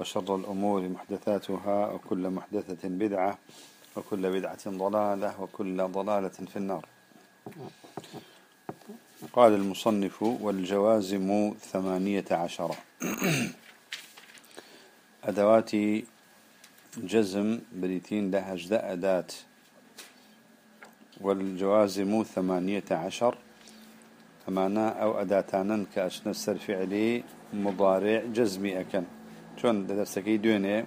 وشر الأمور محدثاتها وكل محدثة بدعة وكل بدعة ضلالة وكل ضلالة في النار. قال المصنف والجوازم ثمانية عشر. أدوات جزم بريتين لها أجزاء أداة. والجوازم ثمانية عشر. أمانا أو أداتانا كأشنا السر فعلي مضارع جزمي أكن درسكي دوني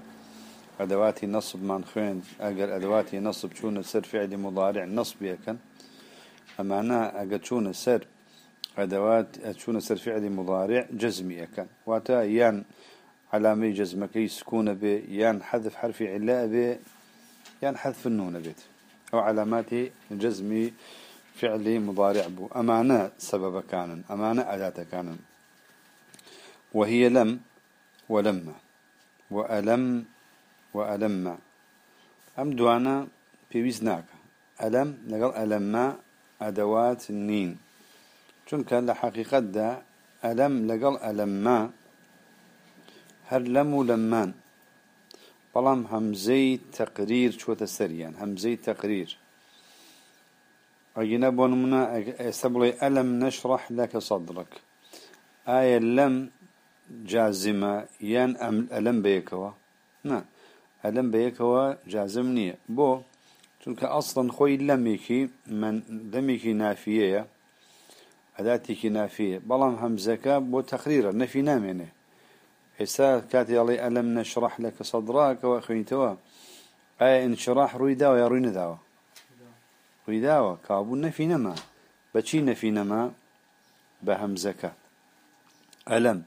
أدواتي نصب من خوين أجر أدواتي نصب شون السر فعلي مضارع نصب أكن أمانا أجر شون السر أدوات شون السر فعلي مضارع جزمي أكن واتا يان علامي جزمكي سكون به يان حذف حرف علاء به يان حذف النون بيت أو علامات جزمي فعلي مضارع بو أمانة سبب كان أمانة أداة كان وهي لم ولما وألم وألم أم دوانا في وزناك ألم لقل ألم أدوات النين چونك لحقيقة دا ألم لقل ألم هل لم لمان بلام همزي تقرير شو تسريان همزي تقرير أجينا بونمنا استبلي ألم نشرح لك صدرك. آية لم جازمە. یان ئەم ئەلم بەیەکەوە؟ نه. ئەلم بەیەکەوە جازم نییە. بۆ چونکە ئەسڵن خۆی لەمێکی من دەمێکی نافیەیە ئەداتێکی نافیە بەڵام هەمزەکە بۆ تەخریرە نەفی نامێنێ. ئێستا کاتی ئەڵێ ئەلم نەشرح لە کە سەدراکەوە خوێنیتەوە. ئایا انشراح ڕووی داوە یا ڕووی نەداوە ڕووی داوە. کابوو نەفی نەما. بەچی نەفی نەما؟ بە هەمزەکە. ئەلم.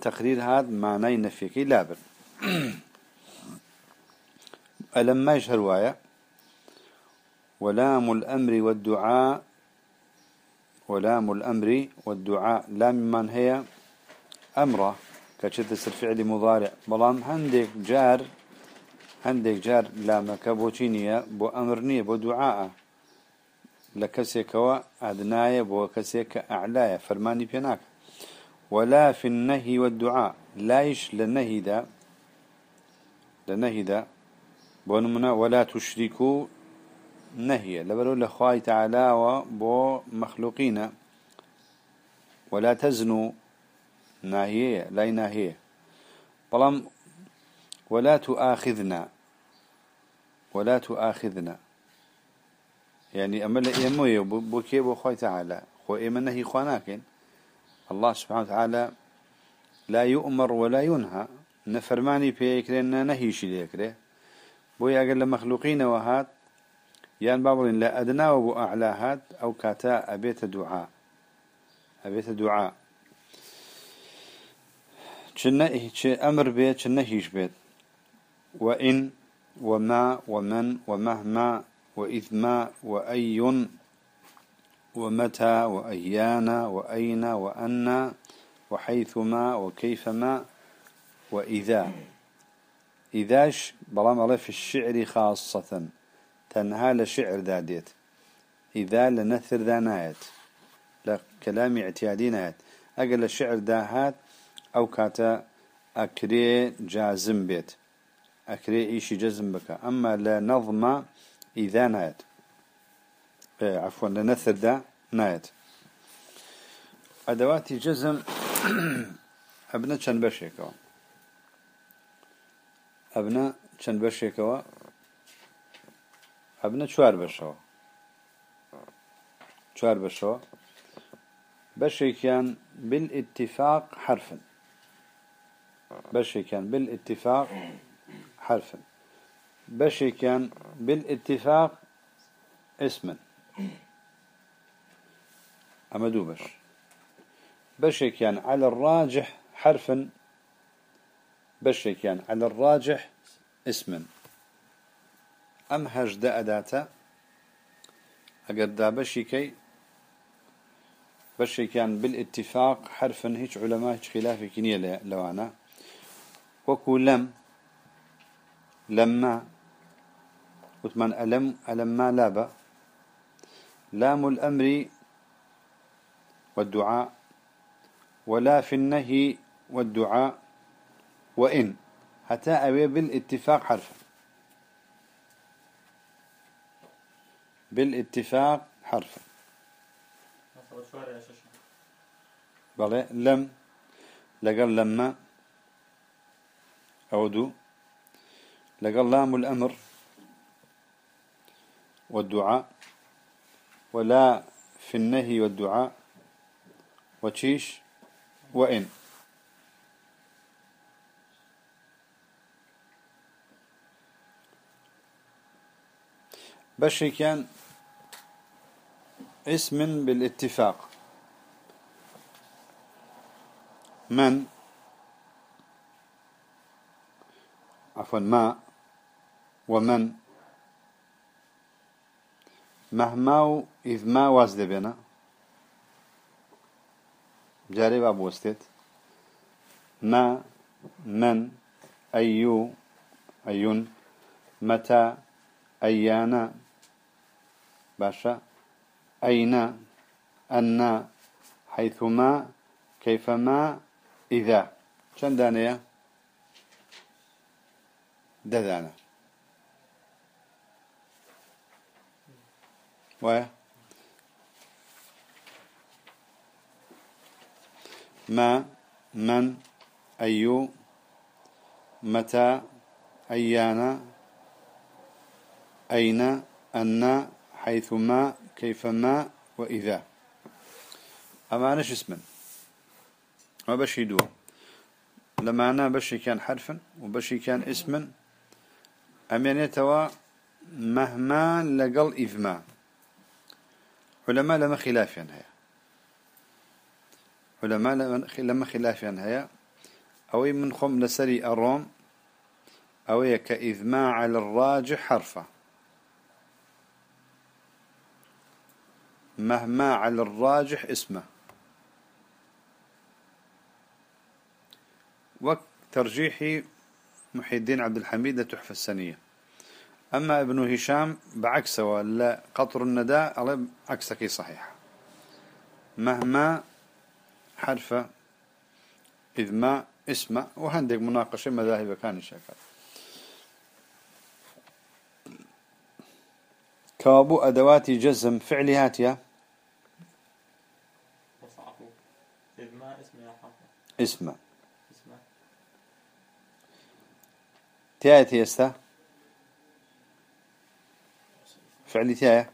تقرير هاد معنى نفيك لابر ألم ما يشهر وايا؟ ولام الأمر والدعاء ولام الأمر والدعاء. لام من هي؟ أمرة. كشد الفعل مضارع. بلام هندك جار هندێک جار. لامەکە بۆچی نییە بۆ ئەمر نییە بۆ دوعاە لە کەسێکەوە ئادنایە بۆ کەسێک کە ئەعلایە فەرمانی پێ ناکە ولا في النهي والدعاء. لايش للنهيدا لنهيدا بونمنا ولا تشركوا نهي لبرو لخواي تعالى وبو مخلوقين. ولا تزنوا ناهية لا ناهية بلام ولا تؤاخذنا. ولا تؤاخذنا. يعني أما يموي بوكي بوخوي تعالى. خو إما نهي خواناكين. الله سبحانه وتعالى لا يؤمر ولا ينهى. نفرماني بيكرين نهي شي ليكره بويا قال مخلوقين وهات. يان بابل لا أدنى وبو أعلى هات. أو كاتا أبيت دعاء. أبيت دعاء. چنه أمر بيت چنه هيش بيت. وإن وما ومن ومهما وإذ ما وأي ومتى وأيان وأين وأن وحيثما وكيفما وإذا. إذاش بلام الله في الشعر خاصة. تنهى لشعر داديت إذا لنثر ذا لكلام اعتيادي نايت أقل الشعر داهات أو كاتا أكري جازم بيت. أكري إيشي جزم بك. أما لا نظم إذا نايت عفوا لنثر دا نايت. أدوات جزم أبنى چند بشيكوا أبنى چند بشيكوا أبنى چوار بشوا چوار بشوا بشيكيان بالاتفاق حرفا. بشيكيان بالاتفاق حرفا. بشي كان بالاتفاق اسما. أما دوبش. بشي كان على الراجح حرفا بشي كان على الراجح اسم أم هجد أداة أقر دا كي بشي كان بالاتفاق حرفا هيج علماء هيج خلاف كنية لوانا. وكو لم لما وثمان ألم ألم ما لابا. لام الأمر والدعاء ولا في النهي والدعاء وإن. حتى أبي بالاتفاق حرف بالاتفاق حرف بلى لم لقال لما أودو لقال لام الأمر والدعاء ولا في النهي والدعاء. وتشيش وإن. بشي كان اسم بالاتفاق. من؟ عفوا ما. ومن؟ مهما إذ ما وازد بنا. جاري باب وستت ما من أيو أيون. متى أيانا. باشا. أين أن حيثما كيفما إذا. شن دانية؟ ددانا. و ما من أيو متى أيانا أين أن حيثما كيفما وإذا. أما نش اسما ما بشي دو لما أنا بشي كان حرفا وبشي كان اسما أمانيتوا مهما لقل إذما. علماء لما خلاف هي علماء لما خلاف هي أو من خم لسري أروم أو كإذماع على الراجح حرفه مهما على الراجح اسمه. وترجيح محي الدين عبد الحميد تحفة السنية. أما ابن هشام بعكسه ولا قطر النداء عكسك صحيح. مهما حرف إذ ما اسمه وهندق مناقشة مذاهب كان الشكل كابو أدوات جزم فعلهات يا. اسم تيات يستا فعلي تيا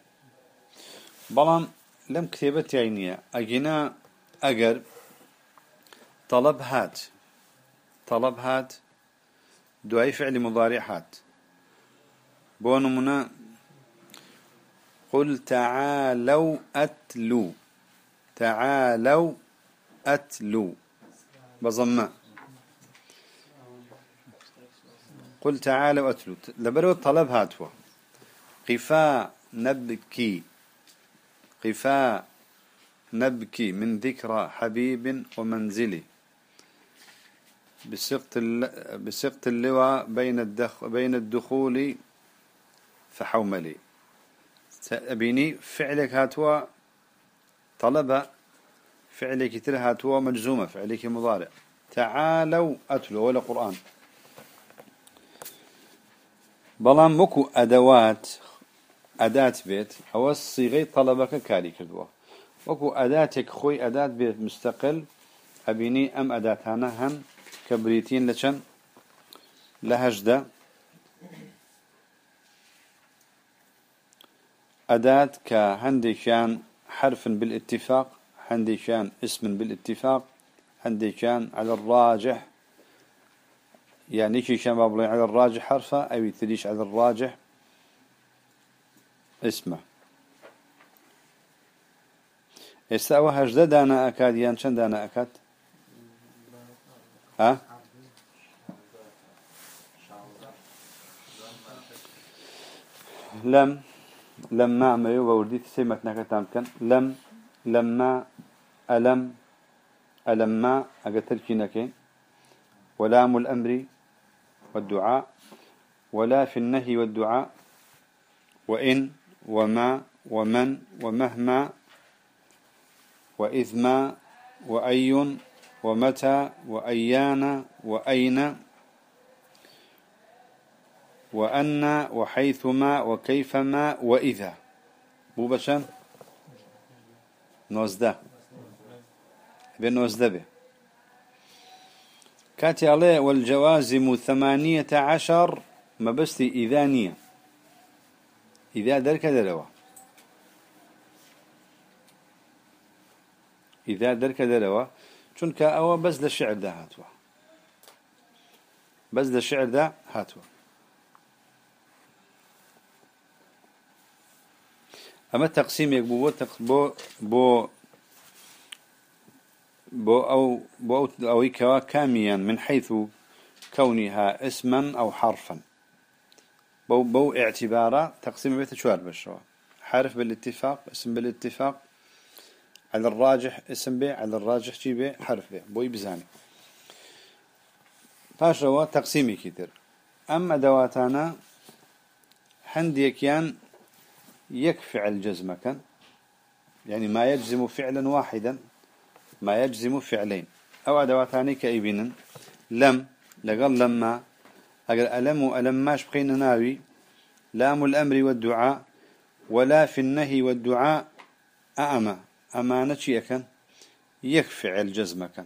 بلان لم كتبت عينية أجينا أجر طلب هات طلب هات دعي فعل مضارع هات بونمنا قل تعالوا أتلو. تعالوا أتلو. بضماء قل تعالوا أتلو. لبرو الطلب هاتوا قفاء نبكي. قفاء نبكي من ذكرى حبيب ومنزلي. بسقط اللواء بين الدخ بين الدخول فحوملي أبيني فعلك هاتوا طلب فعلك ترى هاتوا مجزومة فعلك مضارع. تعالوا أتلو ولا قرآن. بلان مكو أدوات أداة بيت أو الصيغي طلبك كاري كردوا. وكو أداتك خوي أداة بيت مستقل أبيني أم أداتانا هم كبريتين لشن لهجدة أداة كهندي كان حرف بالاتفاق عندي كان اسم بالاتفاق عندي كان على الراجح. يعني كان بابلي على الراجح حرفة؟ أو يتليش على الراجح اسمه. استوى هجدة دانا أكاد يان شن دانا أكاد؟ ها؟ لم لما ما يوبا ورديت سيمتنا كتام كان. لم لما ألم ألما أقتل نكين ولام الأمر والدعاء. ولا في النهي والدعاء. وإن وما ومن ومهما. وإذ ما وأي. ومتى وأيان وأين وأن وحيثما وكيفما وإذا. مو بشان نوزده بنوزده به. كاتي عليه والجوازم ثمانية عشر ما بس إذا نية إذا درك دروا إذا درك دروا چونك أو بس للشعر ده هاتوا بس للشعر ده هاتوا أما التقسيم يقبو بو بو بو أو بو أو كوا كاميا من حيث كونها اسما أو حرفا بو بو اعتباره تقسيم بيت شوار بشوا حرف بالاتفاق اسم بالاتفاق على الراجح اسم به على الراجح شي به حرف به. بو بزاني فاش هو تقسيمي كتير أما دواتانا حنديك يان يكفعل جزمك يعني ما يجزم فعلا واحدا ما يجزم فعلين أو أدواتاني كإبنا لم لقل لما أقل ألم ألم ماش بقين ناوي لام الأمر والدعاء ولا في النهي والدعاء أأما أمانة شيئا يكفعل جزمك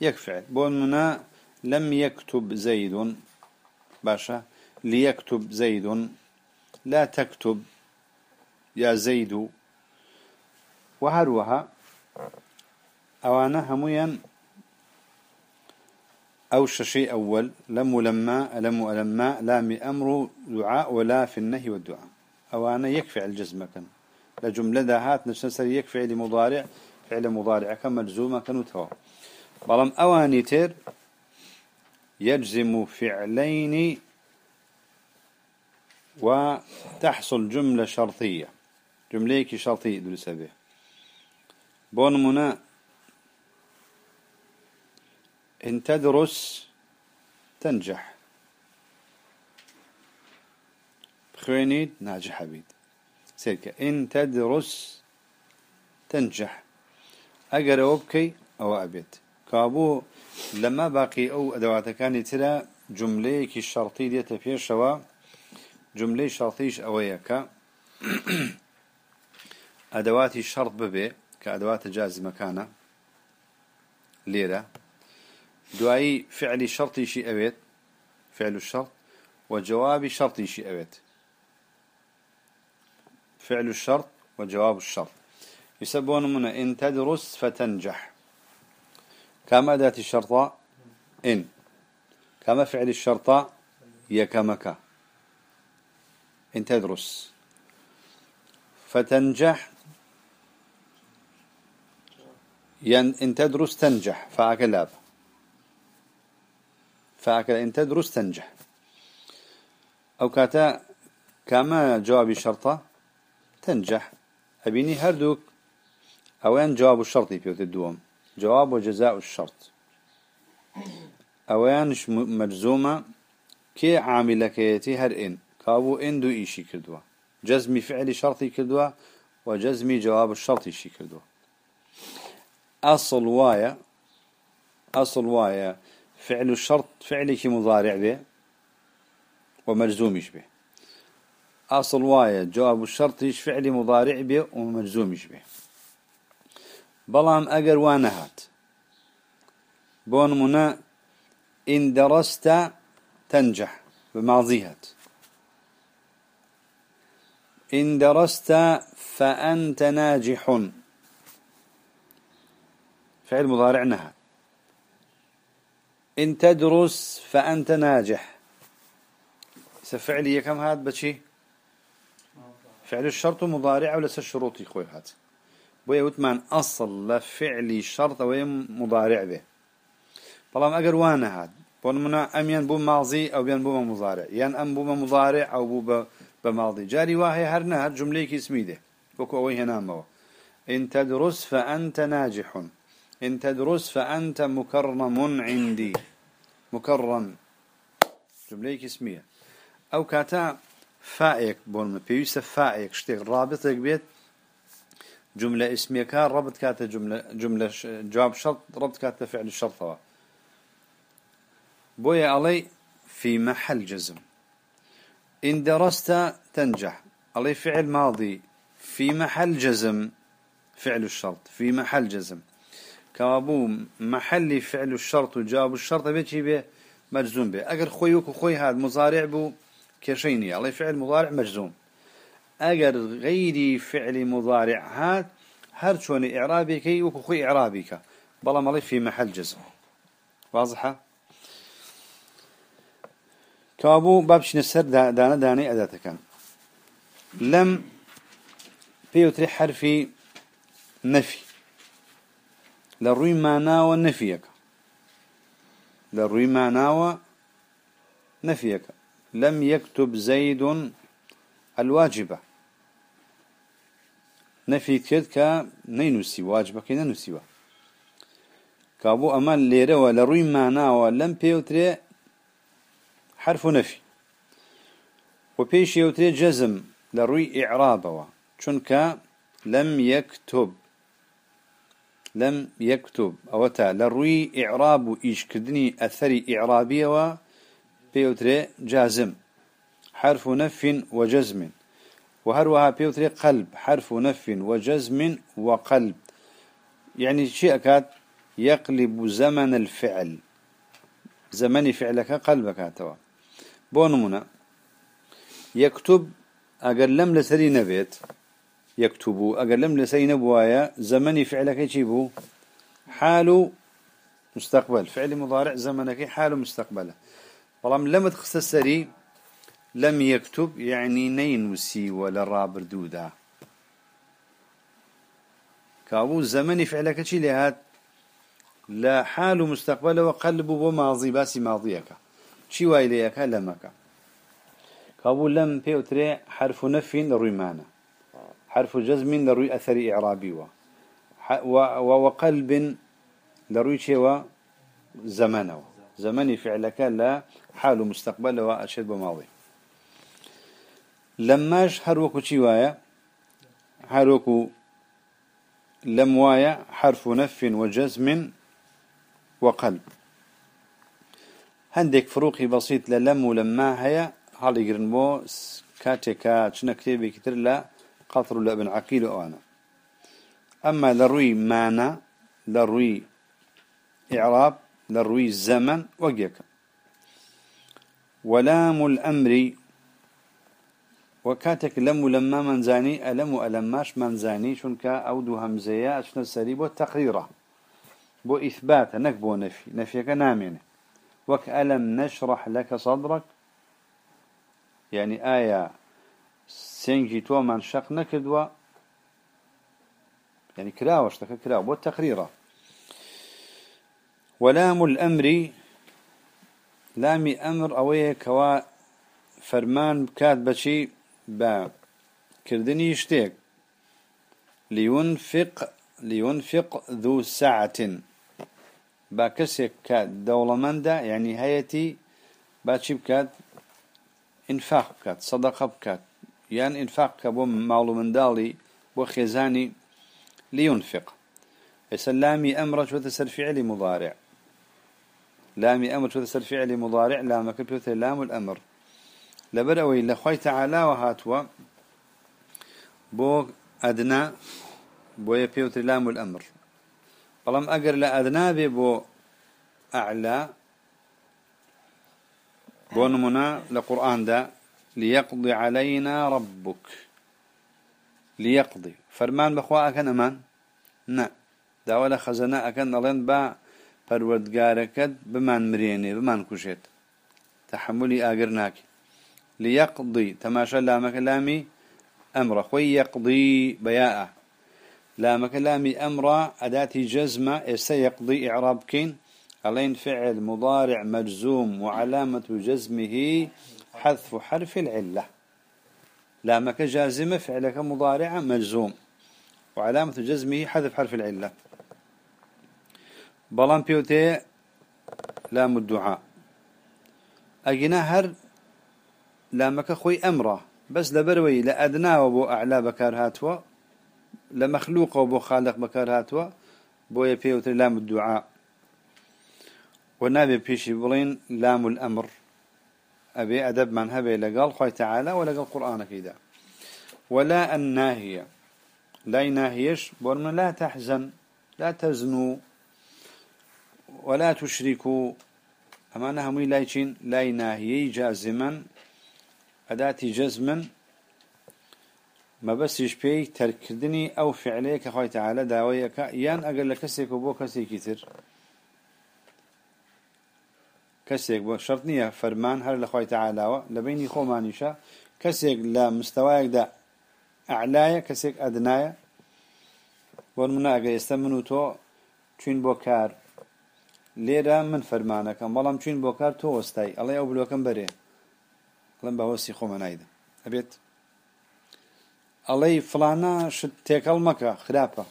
يكفعل. بون لم يكتب زيد باشا ليكتب زيد. لا تكتب يا زيد. وهروها. أوانا هميا أو شيء أول؟ لم لما ألم ألما لام أمر دعاء ولا في النهي والدعاء. أوانا يكفي الجزمة كان لجملة دهات يكفي لمضارع فعل مضارع كمجزومة كانوا توا بلام أواني تير يجزم فعلين وتحصل جملة شرطية. جملة شرطية دول سبيه بون منا إن تدرس تنجح. خوينيد ناجح بيد. سيرك إن تدرس تنجح. أجر أوبكي أو أبيت كابو لما باقي أو أدوات كان ترى جملة كي الشرطي دي تفير شوا جملة شرطيش أويك أدوات الشرط ببي كأدوات جاز مكانه ليرة دعائي فعل شرطي شيء أبيت فعل الشرط وجواب شرطي شيء أبيت فعل الشرط وجواب الشرط. يسبون من إن تدرس فتنجح. كما أداة الشرطة إن. كما فعل الشرطة يكمك. إن تدرس. فتنجح. ين إن تدرس تنجح. فأكلاب فأكل إن تدرس تنجح. أو كاتا كما جواب الشرطة تنجح. أبيني هردوك أوين جواب الشرط في الدوم جواب وجزاء الشرط. أوين مجزومة. كي عاملة كيتي هر إن. كابو إن دو إيشي كردوا. جزمي فعل شرطي كردوا. وجزمي جواب الشرط إيشي كردوا. أصل وايا. أصل وايا. فعل الشرط فعلك مضارع به. ومجزومش به. أصل وايا جواب الشرط إيش فعل مضارع به ومجزومش به. بلام أجر وانهات. بون منا إن درست تنجح بماضيهات. إن درست فأنت ناجح. فعل مضارع نهى. إن تدرس فأنت ناجح. سفعلي كم هاد بشي؟ فعل الشرط مضارع ولا الشروط يخوي هاد بويا وتمان أصل لفعلي شرط ويا مضارع به. طالما أجر وأنا هاد. بونمنا أم ينبو ماضي أو ينبو مضارع. ين أم بو مضارع أو بو بماضي. جاري واهي هرنا هر جملة اسمي ده. وكو أوي هنا مو إن تدرس فأنت ناجح. إن تدرس فأنت مكرم عندي. مكرم. جملة اسمية أو كاتا فائق بون بيوسف فائق شتيق رابطك بيت جملة اسمية كان ربط كاتا جملة جملة جواب شرط ربط كاتا فعل الشرط بويا علي في محل جزم. إن درست تنجح. علي فعل ماضي في محل جزم فعل الشرط في محل جزم. كابو محل فعل الشرط وجواب الشرط بيتي به مجزوم به أجر خويك وخوي هذا مضارع بو كشيني علي فعل مضارع مجزوم. أجر غيري فعل مضارع. هاد هر شون إعرابي كي وخوي إعرابي كا بلا مالي في محل جزم. واضحة؟ كابو بابش نسر دانا داني أداة كان لم بيوتري حرفي نفي لروي معناه نفيك لروي معناه نفيك لم يكتب زيد الواجبة نفي كتك نينوسي واجبك ننوسيوه کابوو ئەمە لێرەوە لە ڕووی ماناوە لەم پێوترێ حرف و نەفی. و پێش یوترێ جەزم لە ڕووی ئیعرابەوە چونکە لەم یەکتوب لەم یەکتوب ئەوە تا لە ڕووی ئیعراب و ئیشکردنی ئەثەری ئیعرابیەوە بيوتري جازم. حرف نف وجزم. وهروها بيوتري قلب. حرف نف وجزم وقلب. يعني شيء أكاد يقلب زمن الفعل. زمن فعلك قلبك توا. بونمنا يكتب أقل لم لسري نبيت. يكتبوا أقل لم لسري نبوايا. زمن فعلك يجيبوا حال مستقبل. فعل مضارع زمنك حال مستقبله. والله لم تخص السري لم يكتب يعني نينوسي ولا رابر دودا كابو زمني فعلك شي لهات؟ لا حال مستقبله وقلبه وماضي باسي ماضيك. شي وايليك لمك. كابو لم بيوتري حرف نف لروي معنى حرف جزم لروي أثر إعرابي و. وقلب لروي شيء زمنه. زمني فعلك لا حال مستقبل وأشد بماضي لماش هروكو شي وايا؟ هروكو لم وايا حرف نف وجزم وقلب هندك فروقي بسيط للم ولما هي هالي جرنبو كاتيكا شنا كتابي كتير لا قطر لابن عقيل وأنا أما لروي معنى لروي إعراب لروي الزمن وقيك. ولام الأمر وكاتك لم لما منزاني ألم ألماش منزاني شنك أودو همزية أشنا السريب والتقريرة بو إثبات نك بو نفي نفيك نامين. وك ألم نشرح لك صدرك. يعني آية سنجي تو من شق نكدوا. يعني كراوش تك كراو بو التقريرة ولام الأمر لامي أمر أوية كوا فرمان كات بشي با كردني يشتيك لينفق لينفق ذو سعة. با كسك كات دولمندا يعني هيتي باتشي بكات إنفاق بكات صدقة بكات. يعني إنفاق كبو معلوم دالي وخزاني لينفق. يسلامي أمرك وتسر فعلي مضارع لامي أمر وتسر فعلي مضارع لامك بيوت لام الأمر. لبروي لخوي تعالى وهاتوا بو أدنى بو يبيوت لام الأمر. بلام أقر لأدنى بو أعلى بونمنا لقرآن دا ليقضي علينا ربك. ليقضي. فرمان بخوا أكن أمان؟ نا. داولا خزناء أكن نلين با پروردگاركت بمان مريني بمان كشت تحملي آقرناك ليقضي تماشى لامك لامي أمر خوي يقضي بياء لامك لامي أمر أداتي جزمة سيقضي إعراب كين ألين فعل مضارع مجزوم وعلامة جزمه حذف حرف العلة. لامك جازمة فعلك مضارع مجزوم وعلامة جزمه حذف حرف العلة. بلان بيوتي لام الدعاء أجنا هر لامك خوي أمره بس لبروي لأدنى وبو أعلى بكار هاتوا. لمخلوق وبو خالق بكار هاتوا. بو يبيوتي لام الدعاء ونابي بيشي بلين لام الأمر. أبي أدب من هبي لقال خوي تعالى ولا قال قرآن كيدا. ولا الناهية. لا يناهيش بورنا لا تحزن. لا تزنوا ولا تشركوا. ئەمانە هەمووی لای چین؟ لای ناهیەی جازمەن ئەداتی جزمن مەبەستیش پێی تەرکردنی ئەو فعلەیە کە خۆی تەعاالە داوایەکە یان ئەگەر لە کەسێک و بۆ کەسێکی تر. کەسێک بۆ شەرت نییە فەرمان هەر لە خۆی تەعاالەوە لە بینی خۆمانیشە کەسێک لە مستەوایەکدا ئەعلایە کەسێک ئەدنایە. بۆ منە ئەگە ئێستا من و تۆ چین بۆ کار. ليرا من فرمانكم بەڵام چین بۆ کار تۆ وەستای ئەڵێ ئەو بلوەکەم بەرێ. لەم باوەستی خۆمە نایدە ئەبێت؟ ئەڵەی فلانە شت تێکەڵ مەکە خراپە.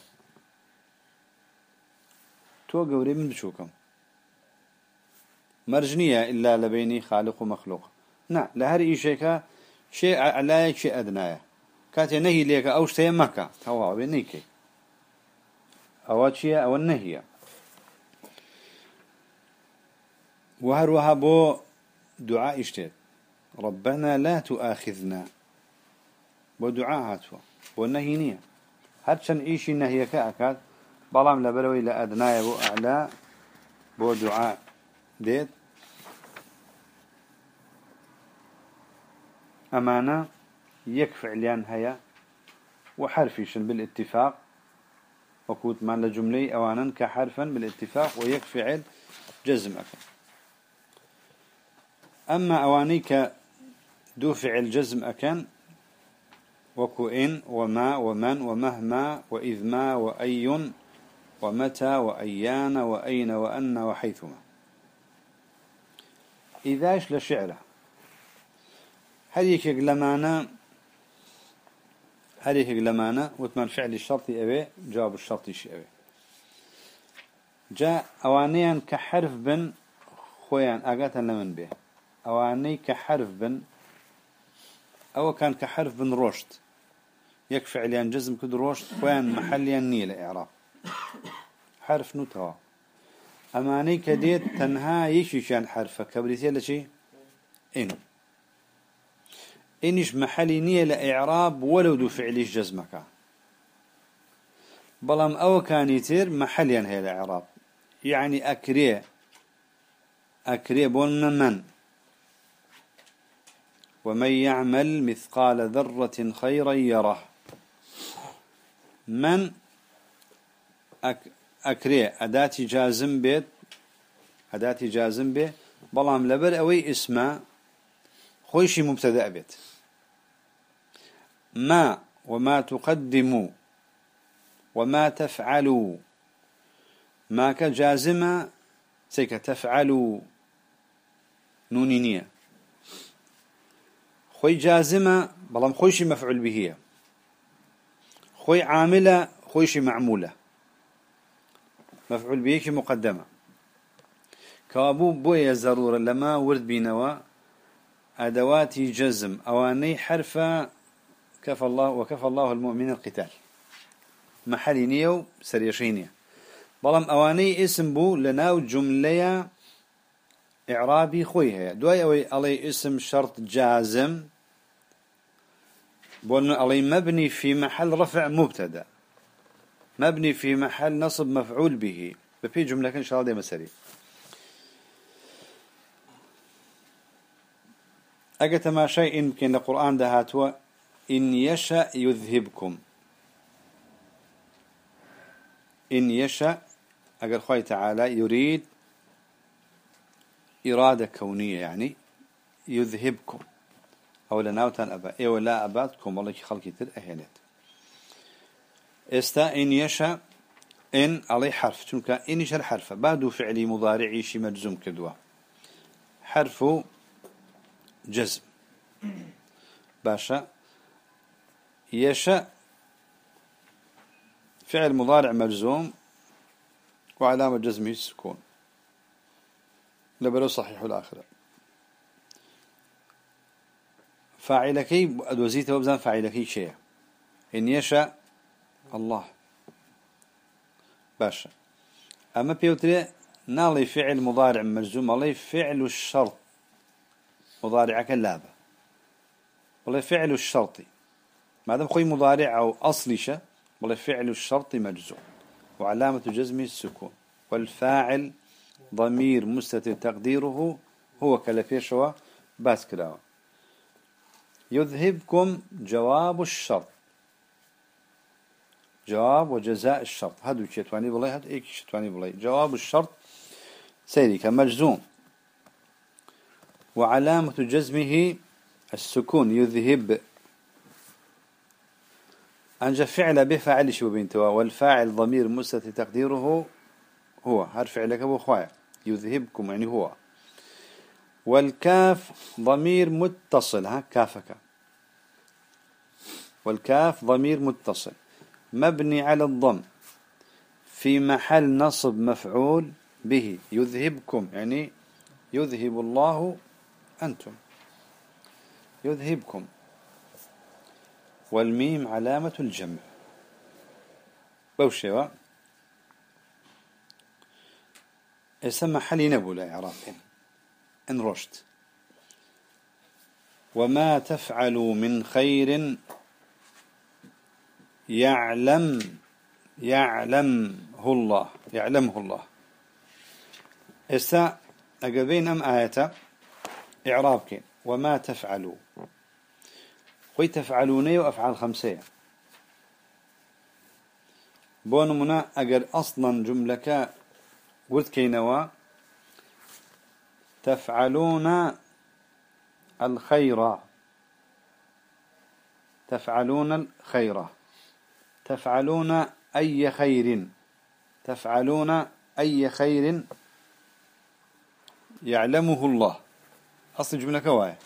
تۆ گەورەی من بچووکەم مەرج نییە ئللا لە بینی خالق و مەخلوق. نا لە هەر ئیشێکە چێ ئەدنایە. کاتێ نەهی لێکە ئەو شتەیە مەکە. تەواوێ نیکەی ئەوە چییە؟ ئەوە نەهیە. وهروها بو دعاء اشتيت ربنا لا تؤاخذنا. بو دعاء هاتوا. بو نهينية هرچن إيشي نهيك أكاد. بلام لبروي لأدنايا بو أعلى. بو دعاء ديت. أمانة. يك فعليان هيا. وحرفيشن بالاتفاق. وكوت مال لجملي أوانا كحرفا بالاتفاق. ويك فعل جزم أكد أما أوانيك دو فعل جزم أكن وكو إن وما ومن ومهما وإذ ما وأي ومتى وأيان وأين وأن وحيثما. إذاش لشعره هل يكيق لمانا هل يكيق لمانا وثمان فعل الشرطي أبي جواب الشرطي شي أبي؟ جاء أوانيا كحرف بن خويان أقاتا لمن به. أواني كحرف بن أو كان كحرف بن رشد. يك فعليا جزم كد رشد وين محليا نيل إعراب. حرف نتوا أماني كديت تنها يشي شان حرف كبريتي لشي إن إنش محلي نية لإعراب ولو دو فعلي جزمك. بلام أو كان يتير محليا هي الإعراب يعني أكري أكري بون من. ومن يعمل مثقال ذرة خيرا يره. من أك أكري أداة جازم بيت أداة جازم بيت بلام لبر أوي اسمه خويشي مبتدأ بيت. ما وما تقدموا وما تفعلوا ما كجازمة سيك تفعلوا نونينية خوي جازمة بلام خويش مفعول به خوي عاملة خويش معمولة. مفعول به مقدمة. كابو بويا ضرورة لما ورد بينوا أدوات جزم أواني حرفة كفى الله وكفى الله المؤمن القتال. محل نيو بلام أواني اسم بو لناو جملة إعرابي خويها. دواي أوي علي اسم شرط جازم بقولنا علي مبني في محل رفع مبتدا. مبني في محل نصب مفعول به. بفي جملة إن شاء الله دي مسري أجت ما شيء يمكن القرآن ده هاتوا إن يشأ يذهبكم. إن يشأ أجل خوي تعالى يريد إرادة كونية يعني يذهبكم. أو لناوتان أبا. إيه ولا أباتكم. والله كي خلقي تر أهلت. إستا إن يشا إن علي حرف. تنك إنش الحرف. بعد فعلي مضارعي شي مجزوم كدوا. حرف جزم. باشا. يشاء فعل مضارع مجزوم وعلامة جزمه السكون لبلو صحيح الآخرة. فاعلكي أدوزيته وبزان فاعلكي شيء؟ إن يشاء الله. باشا أما بيوتري نالي فعل مضارع مجزوم الله فعل الشرط. مضارع كلابة والله فعل الشرط. ما دام خوي مضارع أو أصلي شا والله فعل الشرط مجزوم. وعلامة جزمه السكون. والفاعل ضمير مستتر تقديره هو كلفيشوا باس كلاوه يذهبكم جواب الشرط. جواب وجزاء الشرط. هادو شتواني بلاي هاد إيك شتواني بلاي. جواب الشرط سيري كمجزوم. وعلامة جزمه السكون. يذهب. أنجى فعل بفعل شو بينتوا والفاعل ضمير مستتر تقديره هو هر فعلك أبو خوايا يذهبكم يعني هو. والكاف ضمير متصل ها كافك. والكاف ضمير متصل. مبني على الضم. في محل نصب مفعول به. يذهبكم يعني يذهب الله أنتم. يذهبكم. والميم علامة الجمع. بوشوا يسمى حلي نبو لا إعراب إن رشت وما تفعلوا من خير يعلم يعلمه الله يعلمه الله. إسا أقبين أم آية؟ إعراب كين وما تفعلوا خوي تفعلوني وأفعال خمسة. بون منا أقل أصلا جملة قلت كينوا تفعلون الخير. تفعلون الخير. تفعلون أي خير. تفعلون أي خير يعلمه الله. أصل جملة كواي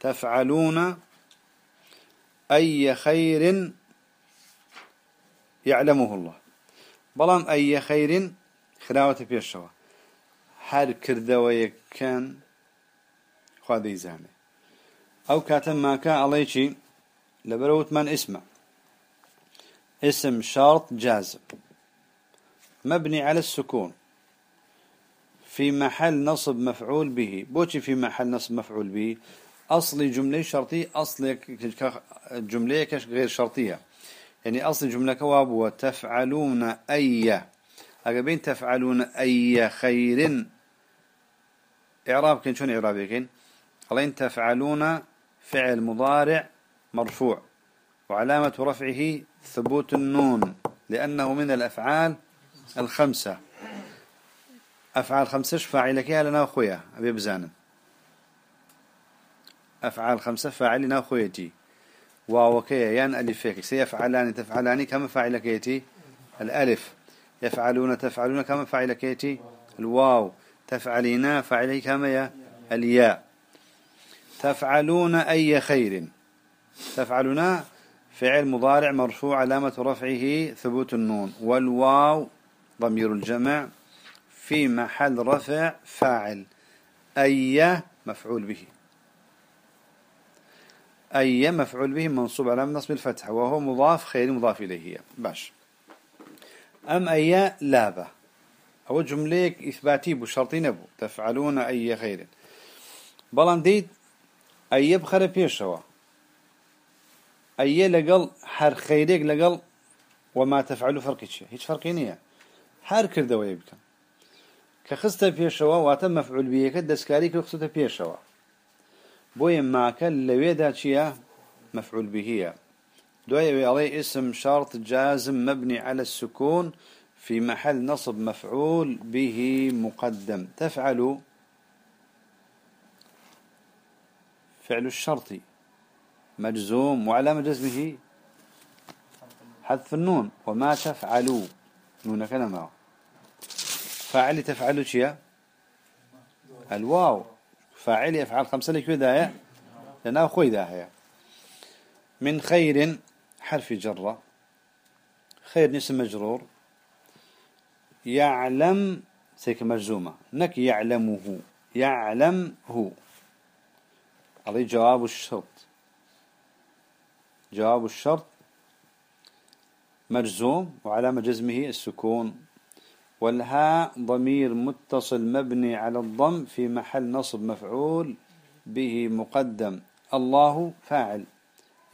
تفعلون أي خير يعلمه الله. بلام أي خير الشوا هر كردوية كان خاذي زاني أو كاتم ما كان الله يشي لبروت من اسمه اسم شرط جازم. مبني على السكون. في محل نصب مفعول به. بوشي في محل نصب مفعول به؟ أصل جملة شرطية أصل جملة غير شرطية. يعني أصل جملة كواب وتفعلون أي أقبين تفعلون أي خير؟ إعراب كن شون إعراب كن قالين تفعلون فعل مضارع مرفوع وعلامة رفعه ثبوت النون لأنه من الأفعال الخمسة. أفعال خمسة فاعلك يا لنا أخويا أبي بزانم. أفعال خمسة فاعلنا أخويتي واوكي يان ألفك سيفعلان تفعلان كما فاعلك يتي الألف. يفعلون تفعلون كما فاعلك يتي الواو. تفعلين فاعلي كما يا الياء. تفعلون أي خير. تفعلون فعل مضارع مرفوع علامة رفعه ثبوت النون. والواو ضمير الجمع في محل رفع فاعل. أي مفعول به. أي مفعول به منصوب على نصب الفتح وهو مضاف خير مضاف إليه. باش. أم أي لابة أو جملة إثباتي بشرطي نبو. تفعلون أي خير بلان ديد أي بخر بيشوا. أي لقل حر خيرك لقل وما تفعلوا فرق شيء هيش فرق حر كردوا يبكى كخست بيشوا واتم مفعول به كدسكاري كخست بيشوا. بوي ما كان لويدا شيء مفعول به دوي عليه اسم شرط جازم مبني على السكون في محل نصب مفعول به مقدم. تفعل فعل الشرط. مجزوم وعلامة جزمه حذف النون. وما تفعلوا نون ما فاعل تفعل شيء. الواو. فاعل يفعل خمسة لك بداية لأنه خوي داهية. من خير. حرف جرة. خير نسم مجرور. يعلم سيك مجزومة نك يعلمه. يعلم هو هذا جواب الشرط. جواب الشرط. مجزوم وعلامة جزمه السكون. والهاء ضمير متصل مبني على الضم في محل نصب مفعول به مقدم. الله فاعل.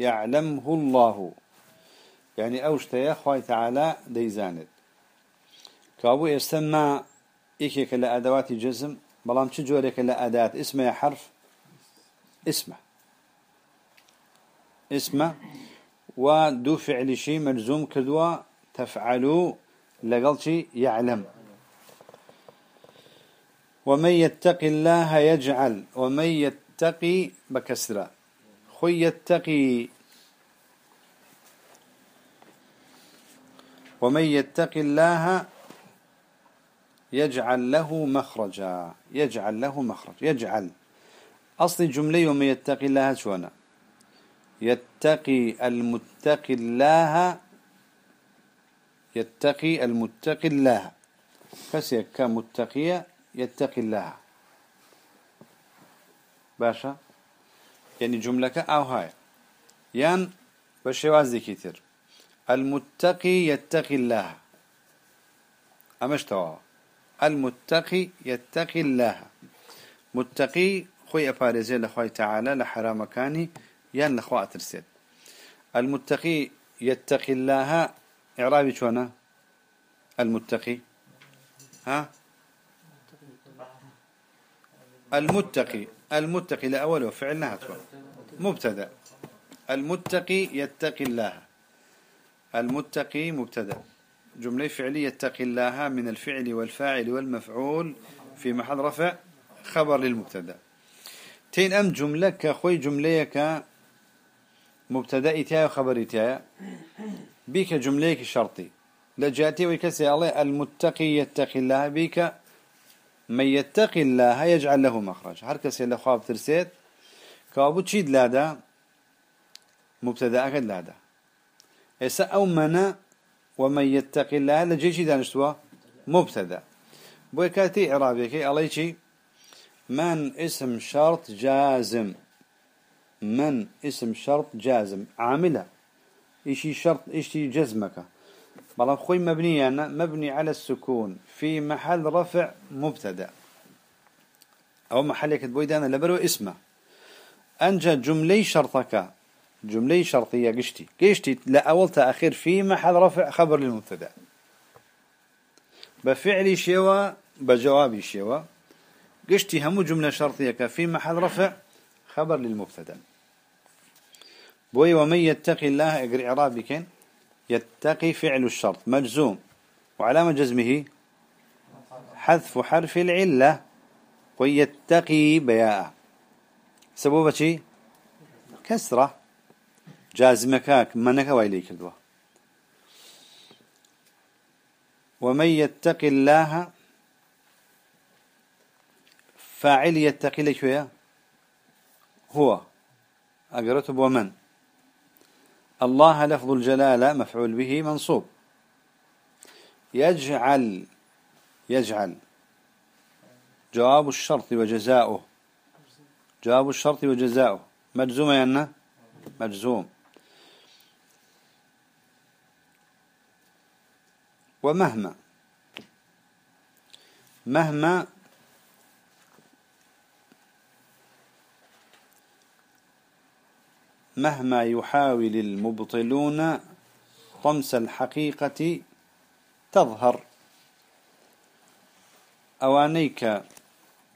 يعلمه الله. يعني أوشت يا أخوة تعالى ديزاند كابو يستمع إيكيك لأدوات جزم بلام تجوريك لأداة اسمه حرف؟ اسمه اسمه ودو فعل شيء ملزوم كدوا تفعلوا لقل يعلم ومن يتقي الله يجعل ومن يتقي بكسرة خي يتقي ومن يتقي الله يجعل له مخرجا. يجعل له مخرج. يجعل. أصل الجملة ومن يتقي الله شوانا يتقي المتقي الله. يتقي المتقي الله. كسي كمتقية يتقي الله. باشا. يعني جملة أو هاي. يان بشواز كتير. المتقي يتقي الله. أمش توا المتقي يتقي الله. متقي خوي أفارزي لخوي تعالى لحرام كاني يان لخوا أترسيد المتقي يتقي الله إعرابي شونا؟ المتقي. ها؟ المتقي. المتقي لأوله فعلنا هتكون مبتدأ. المتقي يتقي الله. المتقي مبتدأ. جملة فعلية يتقي الله من الفعل والفاعل والمفعول في محل رفع خبر للمبتدأ. تين أم جملة كخوي جملة ك مبتدأ إتيا وخبر إتيا بك جملة شرطي. لجاتي ويكسي الله المتقي يتقي الله بك من يتقي الله يجعل له مخرج. هر كسي اللي خواب ترسيت. كابو تشيد لادا؟ مبتدأ أكد لادا. إسا أو منا ومن يتقي الله لجيشي دانشتوا مبتدا. بويكاتي إعرابيكي الله يشي من اسم شرط جازم. من اسم شرط جازم. عاملة. إشي شرط إشي جزمك. بلان خوي مبني مبني على السكون. في محل رفع مبتدا. أو محل يكتبوي دانا لبرو اسمه. أنجا جملي شرطك. جملة شرطية. قشتي. قشتي. لا أول تأخير في محل رفع خبر للمبتدأ. بفعل شيوا بجواب شيوا قشتي هم جملة شرطية في محل رفع خبر للمبتدأ. بوي ومن يتقي الله اقرأ إعرابي كين. يتقي فعل الشرط. مجزوم. وعلامة جزمه حذف حرف العلة. ويتقي بياء. سبوبة شي؟ جازمكاك منك وإليك الدوا ومن يتقي الله فاعل يتقي لك هو أقرأته ومن الله لفظ الجلالة مفعول به منصوب. يجعل يجعل. جواب الشرط وجزاؤه. جواب الشرط وجزاؤه. مجزوم يعني مجزوم. ومهما. مهما مهما يحاول المبطلون طمس الحقيقة تظهر. أوانيك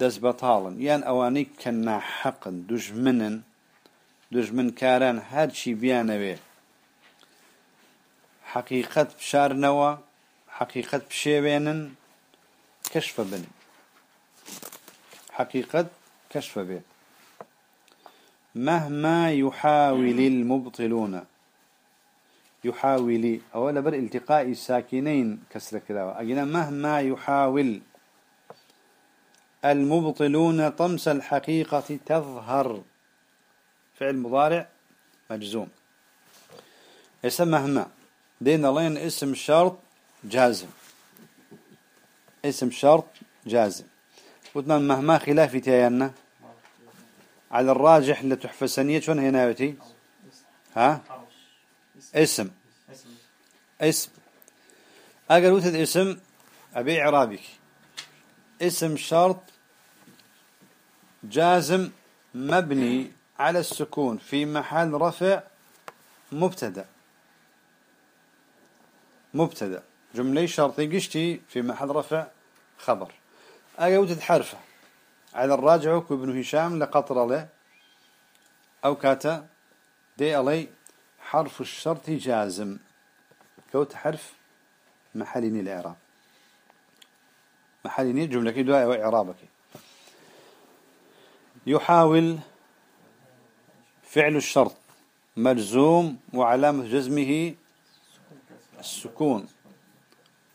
دز بطالا يعني أوانيك حقا دجمنا. دجمن كاران هادشي بيانوي. حقيقة بشارنوا. حقيقة بشيوينن كشف بن. حقيقة كشف بن مهما يحاول المبطلون. يحاول أولا بر التقاء الساكنين كسر كذا أجينا مهما يحاول المبطلون طمس الحقيقة تظهر. فعل مضارع مجزوم. اسم مهما. دين لين اسم شرط جازم. اسم شرط جازم. وثمان مهما خلاف تيانا على الراجح لتحفة سنية شون هنا يوتي ها؟ اسم. اسم. أقل وتد اسم أبي إعرابك. اسم شرط جازم مبني على السكون في محل رفع مبتدأ. مبتدأ. جملة شرطي قشتي في محل رفع خبر. أجود حرفة. على الراجع ابن هشام لقطر له. أو كاتا. دي علي حرف الشرط جازم. كوت حرف محليني الإعراب محليني جملة دعاء وإعرابك يحاول فعل الشرط مجزوم وعلامة جزمه السكون.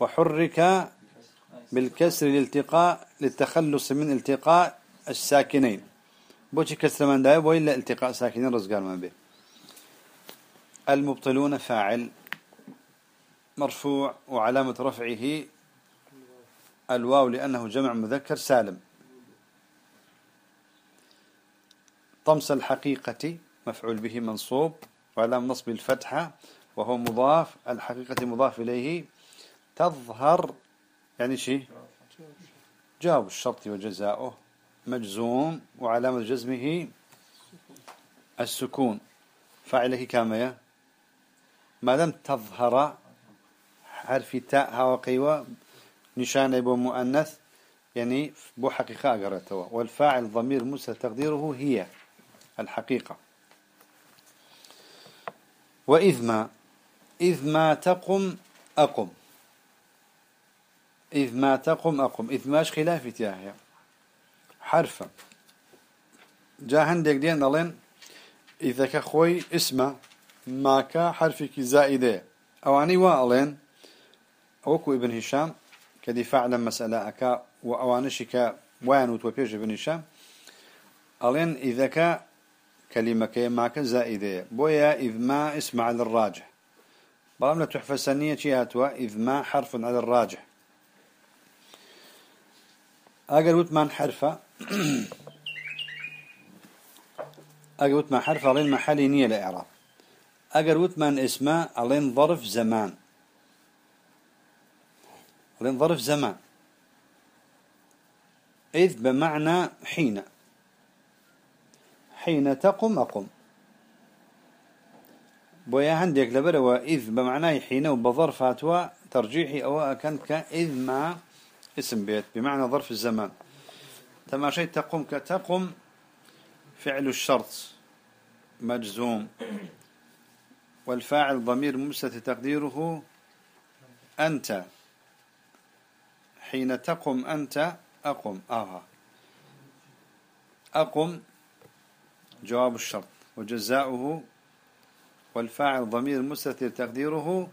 وحرك بالكسر الالتقاء للتخلص من التقاء الساكنين. بوشي كسر من دايب وإلا التقاء ساكنين رزقار ما به المبطلون فاعل مرفوع وعلامة رفعه الواو لأنه جمع مذكر سالم. طمس الحقيقة مفعول به منصوب وعلامة نصب الفتحة وهو مضاف الحقيقة مضاف إليه تظهر يعني شيء جاوب الشرط وجزاؤه مجزوم وعلامة جزمه السكون. فاعله كامية ما لم تظهر حرف تاء هوا قيوة نشان يبو مؤنث يعني بو حقيقة قرأتوا والفاعل ضمير موسى تقديره هي الحقيقة. وإذ ما إذ ما تقم أقم. إذ ما تقم أقم. إذ ماش خلافي تياهي حرفا. جا هندك دين دلين إذا كخوي اسمه ما كا حرفك زائدة. أواني وألين أوكو ابن هشام كدفاع لما مسألة أكا وأوانشك وين وتوبيج ابن هشام. ألين إذا كا كلمة كي ماك زائدة. بويا إذ ما اسم على الراجح. برامنا تحفة سنية هاتوا إذ ما حرف على الراجح. أقل وثمان حرفة. أقل وثمان حرفة ألين محلي نية لإعراب. أقل وثمان اسماء ألين ظرف زمان. ألين ظرف زمان. إذ بمعنى حين. حين تقم أقم. بويا عندك لبروا إذ بمعنى حين وبظرف هاتوا ترجيحي أو أكنت كإذ ما اسم بيت بمعنى ظرف الزمان. تماشي تقوم كتقم فعل الشرط مجزوم. والفاعل ضمير مستتر تقديره أنت. حين تقم أنت أقم. آها. أقم جواب الشرط. وجزاؤه والفاعل ضمير مستتر تقديره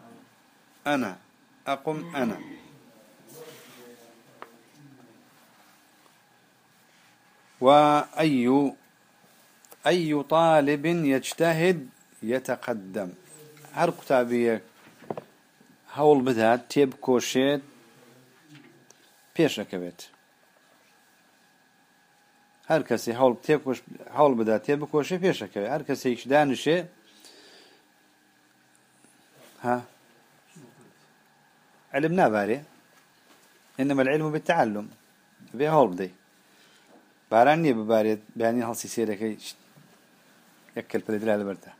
أنا. أقم أنا. وأي أي طالب يجتهد يتقدم. هر كتابية هول بدات تيب كوشيت هر کسی هول بده تیب کوشه پیش رکبت هر ایش دانشه ها؟ علم ناباري. إنما العلم بالتعلم. بيه هول بدي. باران نییە ببارێت بیانی هەڵسی سێرەکەی یەک کەلپە درا لەبەرتە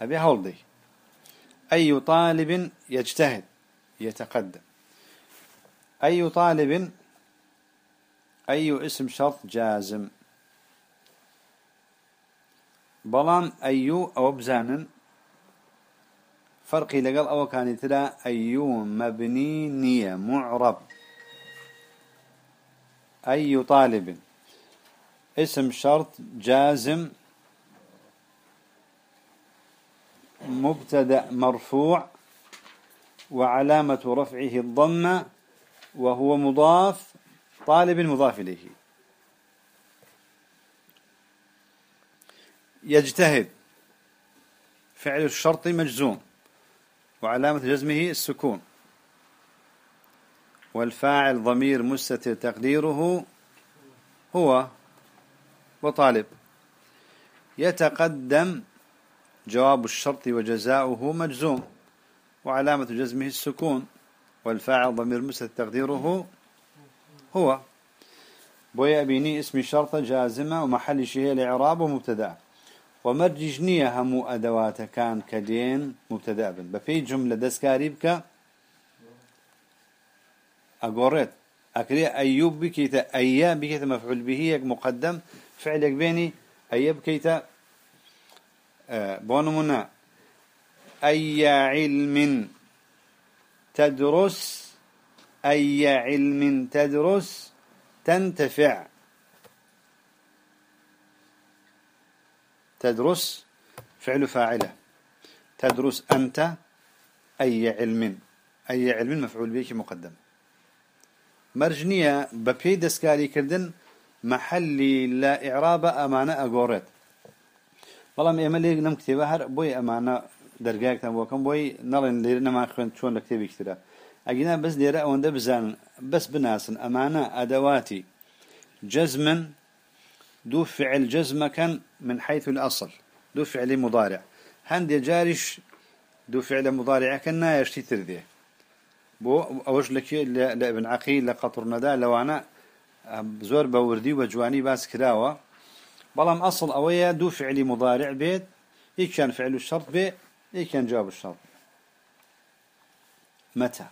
ئەبێ هەڵدەی أي طالب يجتهد يتقدم. أي طالب أي اسم شرط جازم. بلان أيو أو بزانن. فرقي لقل أو كان ترى أيو مبني نية معرب. أي طالب. اسم شرط جازم مبتدأ مرفوع وعلامة رفعه الضمة وهو مضاف طالب مضاف إليه. يجتهد. فعل الشرط مجزوم وعلامة جزمه السكون. والفاعل ضمير مستتر تقديره هو وطالب يتقدم جواب الشرط وجزاؤه مجزوم وعلامة جزمه السكون والفاعل ضمير مستتر تقديره هو. بويا بيني اسم شرط جازمة ومحل شيء الإعراب ومبتدأ. ومرججنية همو أدوات كان كدين مبتدأ بن. بفي جملة دسكاري بك أكري أيوب بكيتا أيام بكيتا مفعول به مقدم. فعلك بيني أيب بكيتا آه بونمنا أي علم تدرس أي علم تدرس تنتفع. تدرس فعل فاعله. تدرس أنت أي علم. أي علم مفعول به مقدم. مرجنية ببي دسكاري كردن محلي لا إعراب أمانة أقورت والله ما يملي نم كتابة هر بوي أمانة درجات وكم بوي نرن ليرنا ما خن شون لكتابي كتيرة. أجينا بس ليرة أون بزان بس بناسن أمانة أدواتي. جزما دو فعل جزم كان من حيث الأصل دو فعل مضارع. هندي جارش دو فعل مضارع كنا يشتي ترذيه بو أوش لك لابن عقيل لقطر ندا لو زور بوردي وجواني باس كراوه بلام اصل اويا دو فعل مضارع بيت إيه كان فعل الشرط بيت إيه كان جواب الشرط متى؟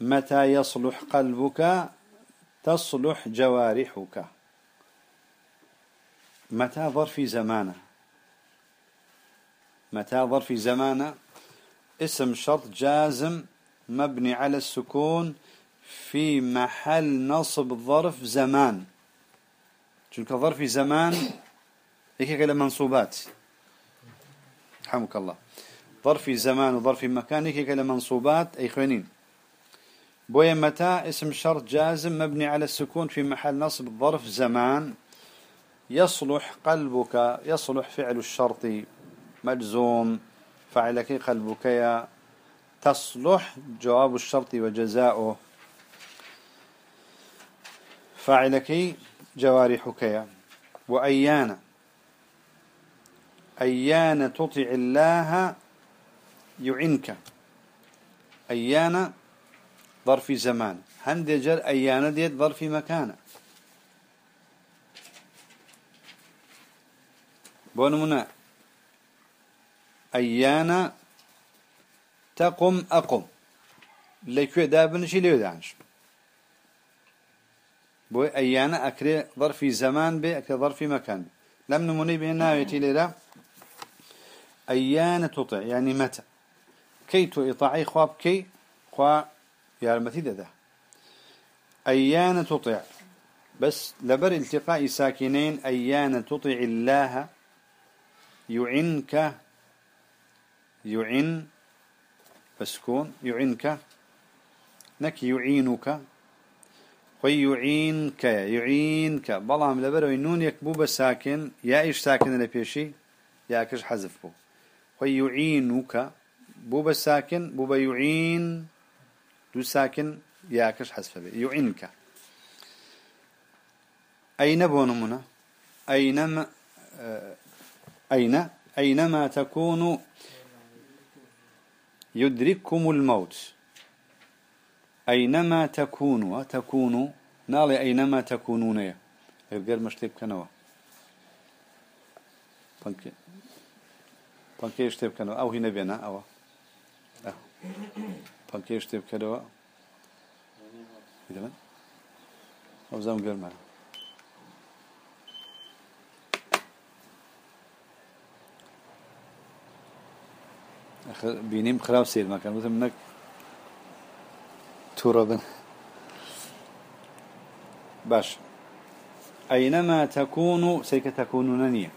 متى يصلح قلبك تصلح جوارحك؟ متى ظرف زمانه؟ متى ظرف زمانه؟ اسم شرط جازم مبني على السكون في محل نصب ظرف زمان. چونك ظرف زمان هيك كلا منصوبات. حمك الله. ظرف زمان وظرف مكان هيك كلا منصوبات. أي خوانين بويا متى اسم شرط جازم مبني على السكون في محل نصب ظرف زمان. يصلح قلبك يصلح فعل الشرط. مجزوم فعلك قلبك يا. تصلح جواب الشرط وجزاؤه. فاعلك جوارحك وأيان. أيان تطع الله يعنك. أيان ظرف زمان. هندجر أيان ديت ظرف مكان. بونمنا. أيان تقم أقم. لكي دابنشي ليو دانش بو أيانا أكري ظرف زمان بي أكري ظرف مكان لم نمني به ناويتي ليلة أيانا تطع يعني متى كي إطاعي خواب كي خوا يا المتيدة ده أيانا تطع بس لبر التقاء ساكنين أيانا تطع الله يعنك يعن فسكون يعينك نك يعينك ويعينك يعينك. بلام لبرو النون يكبوب ساكن يا إيش ساكن لبيشي يا كش حذف بو. ويعينك بوب ساكن بوب يعين دو ساكن يا كش حذف به يعينك. أين بونمنا أينما أين أينما تكون يدرككم الموت؟ ئەینەما تەکوونوە تەکوون و ناڵێ ئەینەما تەکوونونەیە. هێرگەر مەشتێ بکەنەوە. پنکێ شتێ بکەنەوە. ئەو هی نەبێنە ئەوە. پنکێ شتێ بکەرەوە ئەو زەم گەرممە بینیم خراپ سیر مەکەن. وتم نەک ترابا باش. أينما تكونوا سيك تكونوننية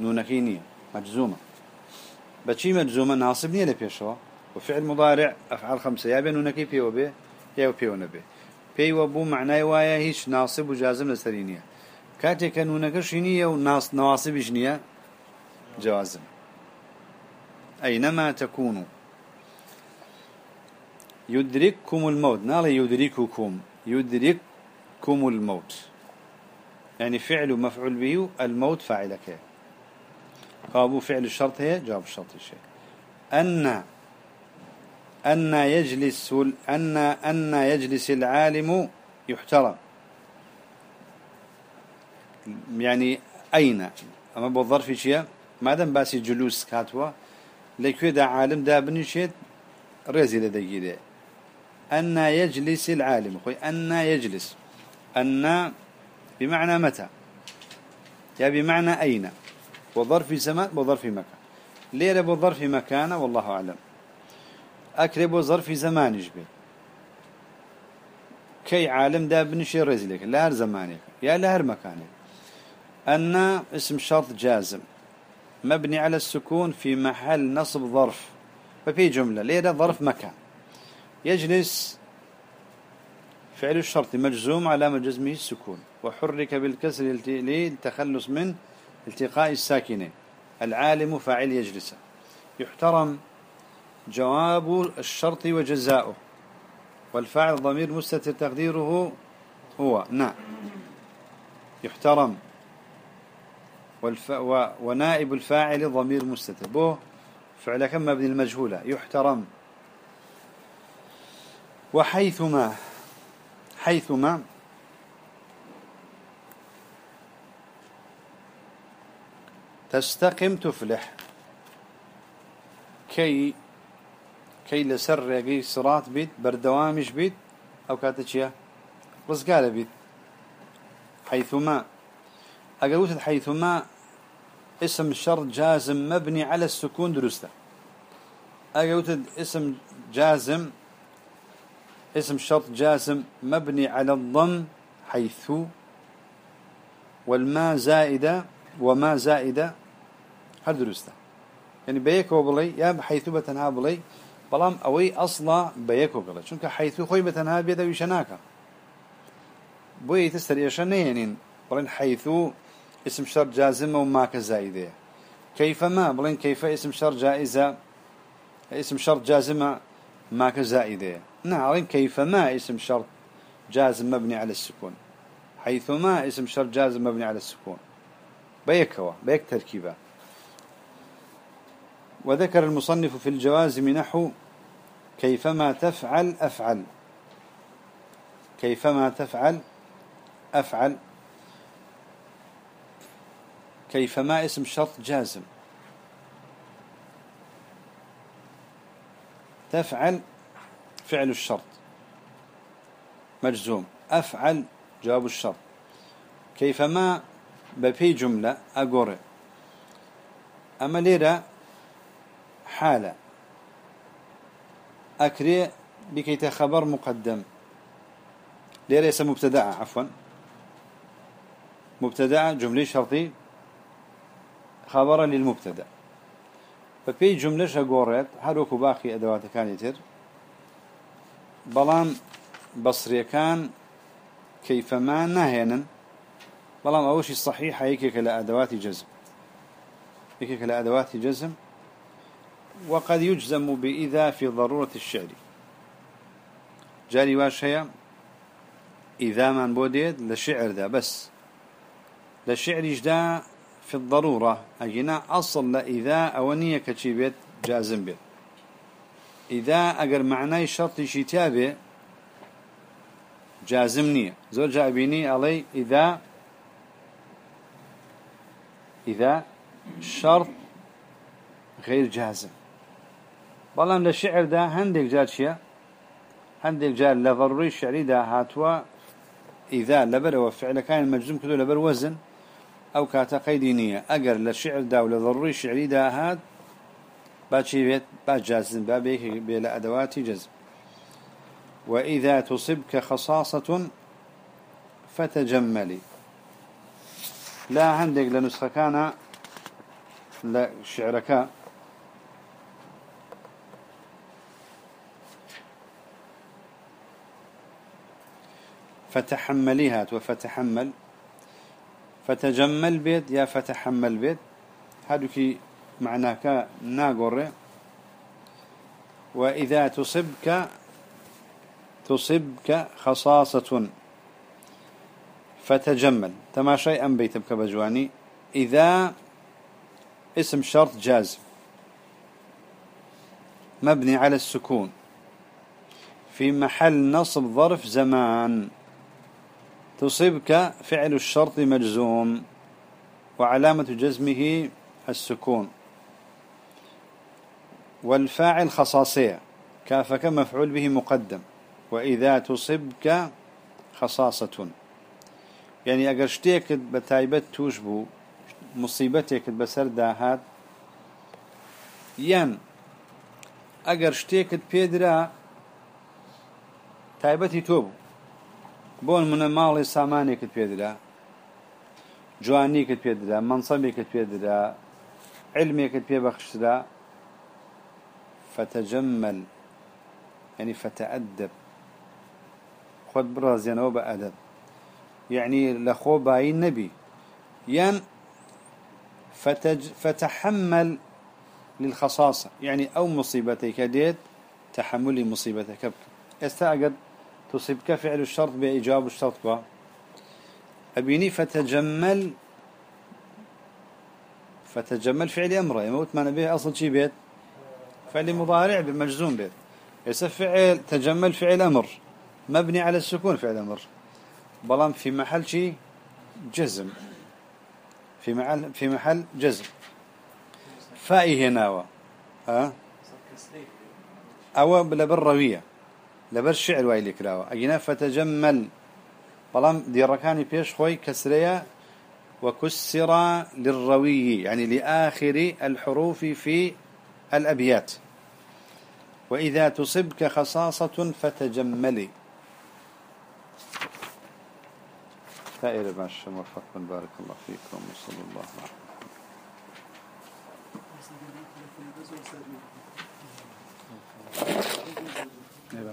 نونكينية. مجزومة. بشي مجزومة ناصب نية لبيشوا وفعل مضارع أفعال خمسة. يا بين ونكي بيو به يا بيو نبي. بيو بو معناه وايا هيش ناصب وجازم لسرينية كاتك نونك شينية وناص نواصب جنية جوازم. أينما تكونوا. يدرككم الموت. نال يدرككم يدرككم الموت. يعني فعل مفعول به الموت فاعلك قابو فعل الشرط هي جواب الشرط الشيء أن أن يجلس أن أن يجلس العالم يحترم. يعني أين؟ أما بالظرف شيء ما دام باسي جلوس كاتوا لكي دا عالم دا بنشيت رزي لدي أن يجلس العالم. خوي أن يجلس. أن بمعنى متى؟ يا بمعنى أين؟ وظرف زمان وظرف مكان. ليه بظرف مكان؟ والله أعلم. أكرب ظرف زمان يجبه كي عالم دا بنشي رزلك لا هر زمانك يا لا هر مكانك أن اسم شرط جازم. مبني على السكون في محل نصب ظرف. ففي جملة ليه ظرف مكان؟ يجلس. فعل الشرط مجزوم على جزمه السكون. وحرك بالكسر للتخلص من التقاء الساكنين. العالم فاعل يجلس. يحترم جواب الشرط وجزاؤه. والفاعل ضمير مستتر تقديره هو نعم يحترم. والف... و... ونائب الفاعل ضمير مستتر. به فعل كم مبني المجهولة. يحترم. وحيثما حيثما تستقم تفلح. كي كي لسر يجي صراط بيت بردوامش بيت أو كاتشيا رزقالة بيت. حيثما أقولت حيثما اسم الشرط جازم مبني على السكون درسته. أقولت اسم جازم اسم شرط جازم مبني على الضم حيث والما زائدة وما زائدة هل درسته يعني بيك وبلي يا بحيث بتنها بلي بلام أوي أصلا بيك وبلي. شنك حيث خوي بتنها بيدا ويشناك. بوي تستري شنين بلين حيث اسم شرط جازم وما كزائدة كيف ما؟ بلين كيف اسم شرط جائزة؟ اسم شرط جازمة ما كزائدة. نعم كيفما اسم شرط جازم مبني على السكون. حيثما اسم شرط جازم مبني على السكون. بيكوا بيك تركيبة. وذكر المصنف في الجوازم نحو كيفما تفعل أفعل. كيفما تفعل أفعل. كيفما اسم شرط جازم. تفعل فعل الشرط. مجزوم. أفعل جواب الشرط. كيفما بفي جملة أقول أما ليرة حالة. أكري بكي خبر مقدم. ليرة اسم مبتدأ عفوا. مبتدأ جملة شرطي. خبرا للمبتدأ. ففي جملة شقورت هروكو باقي أدوات كان يتر بلان بصري كان كيفما نهينا بلان أوشي الصحيح هيك لأدوات جزم هيك لأدوات جزم وقد يجزم بإذا في ضرورة الشعر. جاري واشيا إذا من بوديد لشعر ذا بس لشعر جدا في الضرورة. أجينا أصل لإذا أونية كتشيبت جازم بيت. إذا أجر معناه شرط شتابه جازمني زوج جابيني علي إذا إذا شرط غير جازم. بلان للشعر ده هندك جار شيء هندك جار لضروري الشعري ده هاتوا إذا لبر وفعل كان المجزوم كله لبر وزن. أو كاتا قيدي نية اگر لشعر دا ولضروري شعري دا هاد باتشي بيت بات جازم بابيك بلا ادوات جزم. وإذا تصبك خصاصة فتجملي. لا عندك لنسخة كان لا شعرك. فتحمليها وفتحمل. فتجمل بيت يا فتحمل بيت. كي معناك ناقر وإذا تصبك تصبك خصاصة. فتجمل. تماشي أم بيتبك بجواني. إذا اسم شرط جازم مبني على السكون. في محل نصب ظرف زمان. تصيبك فعل الشرط مجزوم وعلامة جزمه السكون. والفاعل خصاصية كافك مفعول به مقدم وإذا تصبك خصاصة. يعني أجر شتيك بتايبت توشبو مصيبتك بسر داهات ين أجر شتيك بيدرا تايبتي توب بون من ماڵی سامانێکت پێدرا جوانیکت پێدرا منصبێکت پێدرا علمێکت پێبەخشرا فتجمل يعني فتأدب. خد برازيانه بأدب يعني لخو باي النبي ين فتج فتحمل للخصاصة. يعني أو مصيبتك ديت تحمل مصيبتك استأجد تصيبك فعل الشرط بإجاب الشرط با أبيني فتجمل فتجمل فعل أمره. يموت ما نبيه أصل شي بيت؟ فعل مضارع بمجزوم بيت. يسف فعل تجمل فعل أمر. مبني على السكون فعل أمر. بلام في محل شي؟ جزم. في محل في محل جزم. فائه هنا ها؟ أو بالروية لبر الشعر وايلي كراوة. أجينا فتجمل. بلام ديركاني بيش خوي كسرية وكسر للروي يعني لآخر الحروف في الأبيات. وإذا تصبك خصاصة فتجملي خير باش موفق بارك الله فيكم وصلى الله عليه وسلم 明白。